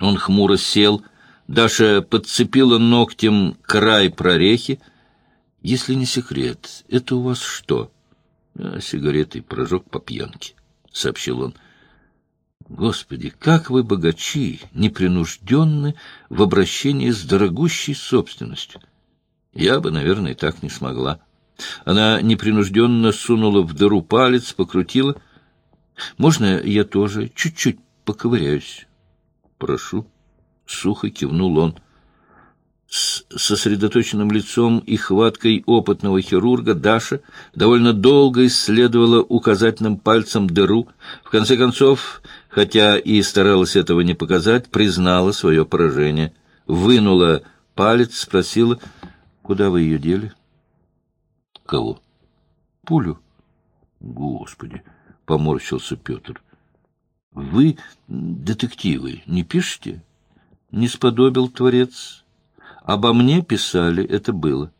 Он хмуро сел, Даша подцепила ногтем край прорехи. «Если не секрет, это у вас что?» а, «Сигареты прожег по пьянке», — сообщил он. Господи, как вы богачи, непринужденны в обращении с дорогущей собственностью. Я бы, наверное, так не смогла. Она непринужденно сунула в дыру палец, покрутила. Можно я тоже чуть-чуть поковыряюсь? Прошу. Сухо кивнул он с сосредоточенным лицом и хваткой опытного хирурга Даша довольно долго исследовала указательным пальцем дыру. В конце концов, хотя и старалась этого не показать, признала свое поражение. Вынула палец, спросила, куда вы ее дели? Кого? Пулю. Господи, поморщился Петр. Вы, детективы, не пишете? Не сподобил творец Обо мне писали, это было.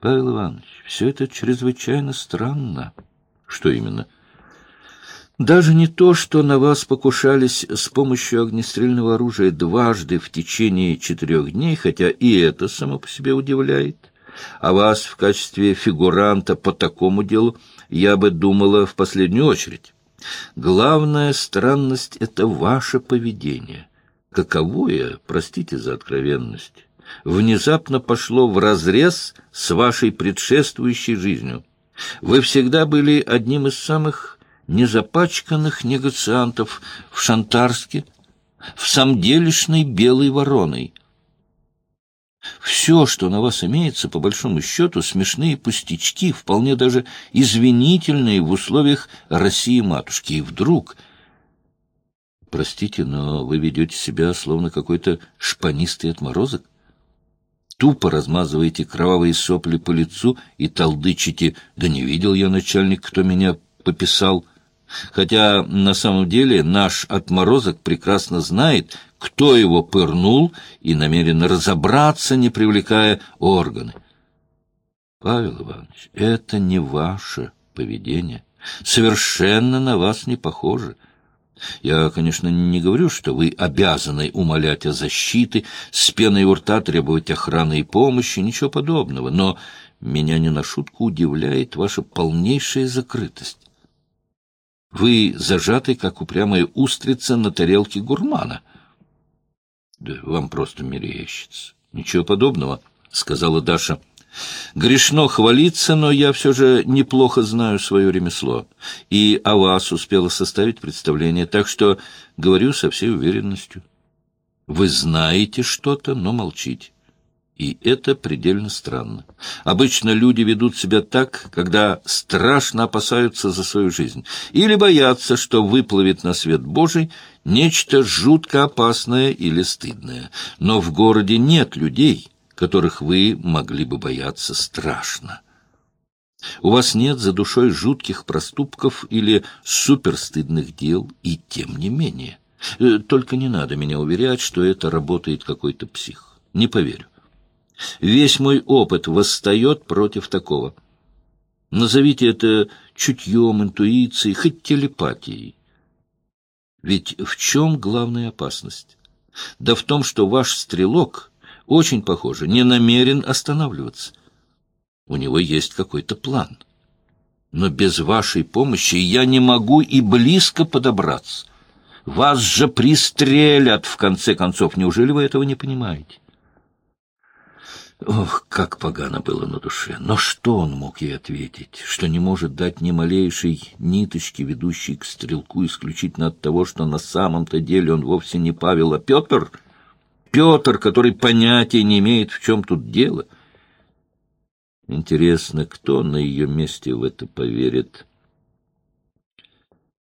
Павел Иванович, все это чрезвычайно странно. Что именно? Даже не то, что на вас покушались с помощью огнестрельного оружия дважды в течение четырех дней, хотя и это само по себе удивляет. А вас в качестве фигуранта по такому делу я бы думала в последнюю очередь. Главная странность — это ваше поведение — каковое, простите за откровенность, внезапно пошло вразрез с вашей предшествующей жизнью. Вы всегда были одним из самых незапачканных негациантов в Шантарске, в самделишной белой вороной. Все, что на вас имеется, по большому счету, смешные пустячки, вполне даже извинительные в условиях России-матушки. И вдруг Простите, но вы ведете себя словно какой-то шпанистый отморозок. Тупо размазываете кровавые сопли по лицу и толдычите «Да не видел я, начальник, кто меня пописал». Хотя на самом деле наш отморозок прекрасно знает, кто его пырнул и намерен разобраться, не привлекая органы. Павел Иванович, это не ваше поведение. Совершенно на вас не похоже. Я, конечно, не говорю, что вы обязаны умолять о защите, с пеной у рта требовать охраны и помощи, ничего подобного, но меня не на шутку удивляет ваша полнейшая закрытость. Вы зажаты, как упрямая устрица на тарелке гурмана. Да вам просто мерещится. Ничего подобного, — сказала Даша. Грешно хвалиться, но я все же неплохо знаю свое ремесло. И о вас успела составить представление, так что говорю со всей уверенностью. Вы знаете что-то, но молчите. И это предельно странно. Обычно люди ведут себя так, когда страшно опасаются за свою жизнь, или боятся, что выплывет на свет Божий нечто жутко опасное или стыдное. Но в городе нет людей, которых вы могли бы бояться страшно. У вас нет за душой жутких проступков или суперстыдных дел, и тем не менее. Э, только не надо меня уверять, что это работает какой-то псих. Не поверю. Весь мой опыт восстает против такого. Назовите это чутьем, интуицией, хоть телепатией. Ведь в чем главная опасность? Да в том, что ваш стрелок очень похоже, не намерен останавливаться. У него есть какой-то план. Но без вашей помощи я не могу и близко подобраться. Вас же пристрелят, в конце концов. Неужели вы этого не понимаете? Ох, как погано было на душе. Но что он мог ей ответить? Что не может дать ни малейшей ниточки, ведущей к стрелку, исключительно от того, что на самом-то деле он вовсе не Павел, а Петр — Петр, который понятия не имеет, в чем тут дело. Интересно, кто на ее месте в это поверит?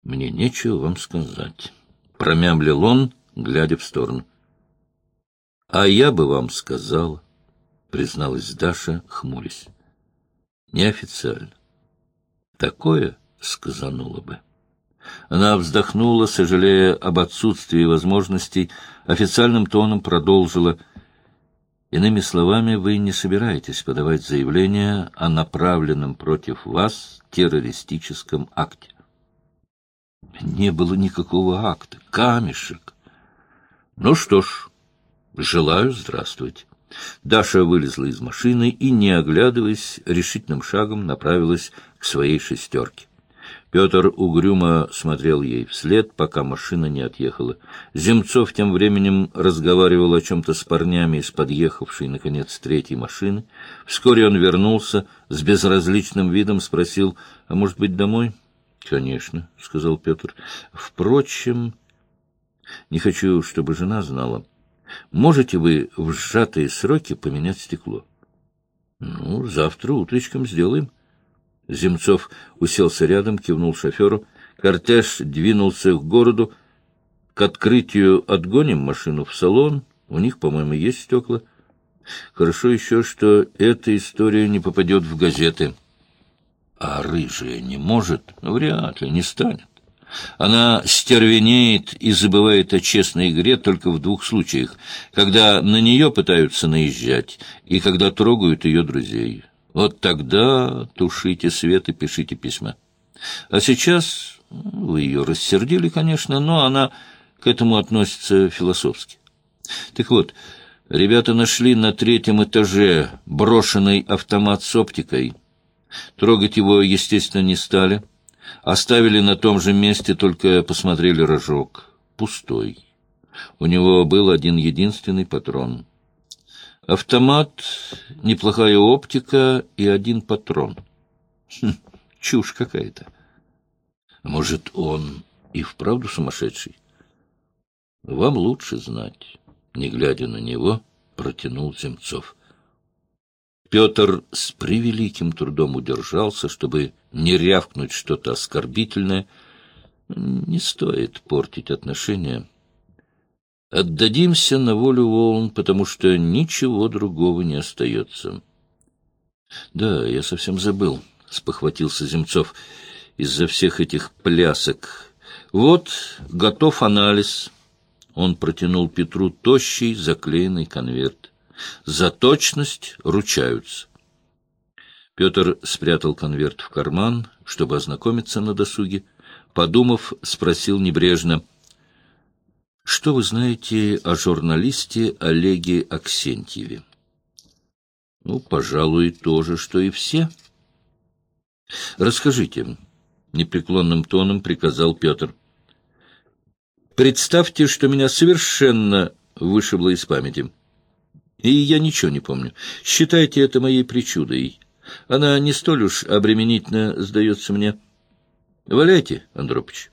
Мне нечего вам сказать. Промямлил он, глядя в сторону. А я бы вам сказала, призналась Даша, хмурясь. Неофициально. Такое сказануло бы. Она вздохнула, сожалея об отсутствии возможностей, официальным тоном продолжила. «Иными словами, вы не собираетесь подавать заявление о направленном против вас террористическом акте?» «Не было никакого акта. Камешек. Ну что ж, желаю здравствовать. Даша вылезла из машины и, не оглядываясь, решительным шагом направилась к своей шестерке. Петр угрюмо смотрел ей вслед, пока машина не отъехала. Земцов тем временем разговаривал о чем-то с парнями из подъехавшей, наконец, третьей машины. Вскоре он вернулся, с безразличным видом спросил, «А может быть, домой?» «Конечно», — сказал Петр. «Впрочем, не хочу, чтобы жена знала. Можете вы в сжатые сроки поменять стекло?» «Ну, завтра утречком сделаем». Земцов уселся рядом, кивнул шоферу. Кортеж двинулся к городу. К открытию отгоним машину в салон. У них, по-моему, есть стекла. Хорошо еще, что эта история не попадет в газеты. А рыжая не может? Вряд ли, не станет. Она стервенеет и забывает о честной игре только в двух случаях, когда на нее пытаются наезжать и когда трогают ее друзей. Вот тогда тушите свет и пишите письма. А сейчас вы ее рассердили, конечно, но она к этому относится философски. Так вот, ребята нашли на третьем этаже брошенный автомат с оптикой. Трогать его, естественно, не стали. Оставили на том же месте, только посмотрели рожок. Пустой. У него был один единственный патрон — Автомат, неплохая оптика и один патрон. Хм, чушь какая-то. Может, он и вправду сумасшедший? Вам лучше знать. Не глядя на него, протянул Земцов. Петр с превеликим трудом удержался, чтобы не рявкнуть что-то оскорбительное. Не стоит портить отношения. Отдадимся на волю волн, потому что ничего другого не остается. — Да, я совсем забыл, — спохватился Земцов, — из-за всех этих плясок. Вот, готов анализ. Он протянул Петру тощий заклеенный конверт. За точность ручаются. Петр спрятал конверт в карман, чтобы ознакомиться на досуге. Подумав, спросил небрежно — что вы знаете о журналисте Олеге Аксентьеве? Ну, пожалуй, то же, что и все. Расскажите, — непреклонным тоном приказал Петр. Представьте, что меня совершенно вышибло из памяти. И я ничего не помню. Считайте это моей причудой. Она не столь уж обременительно сдается мне. Валяйте, Андропович.